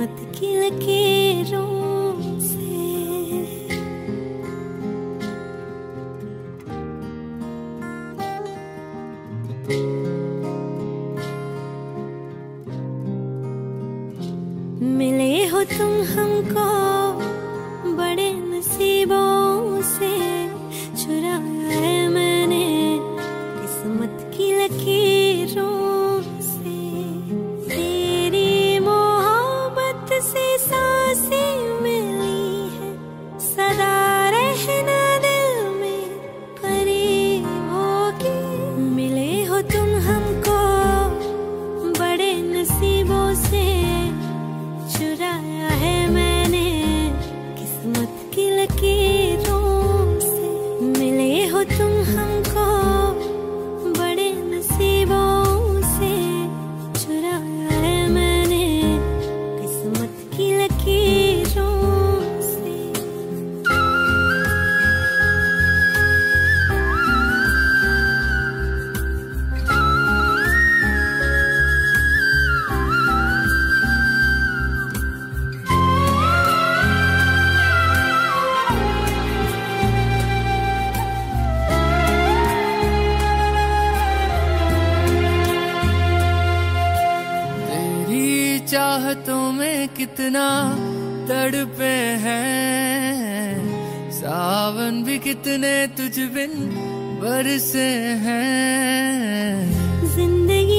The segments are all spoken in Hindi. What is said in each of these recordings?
किस्मत की लकीरों से। मिले हो तुम हमको मिले हो चाहतों में कितना तड़पे हैं। सावन भी कितने तुझ बिन बरसे हैं। ज़िंदगी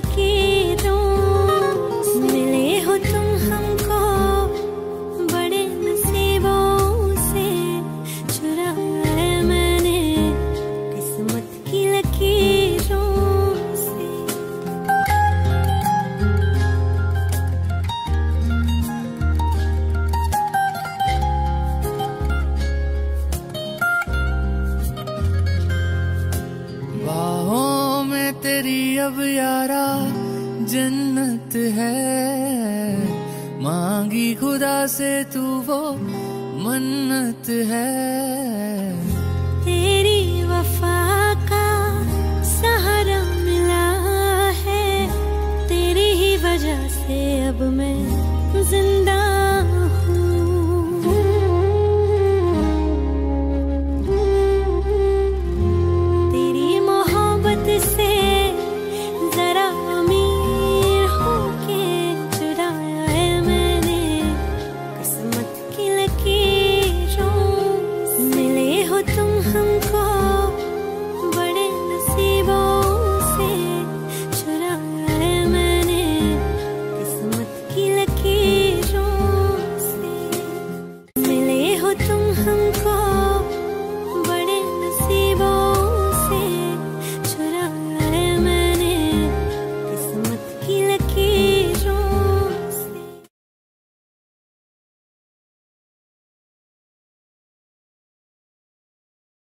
की तेरी अब यारा जन्नत है। मांगी खुदा से तू वो मन्नत है। तेरी वफा का सहारा मिला है। तेरी ही वजह से अब मैं ज़िंदा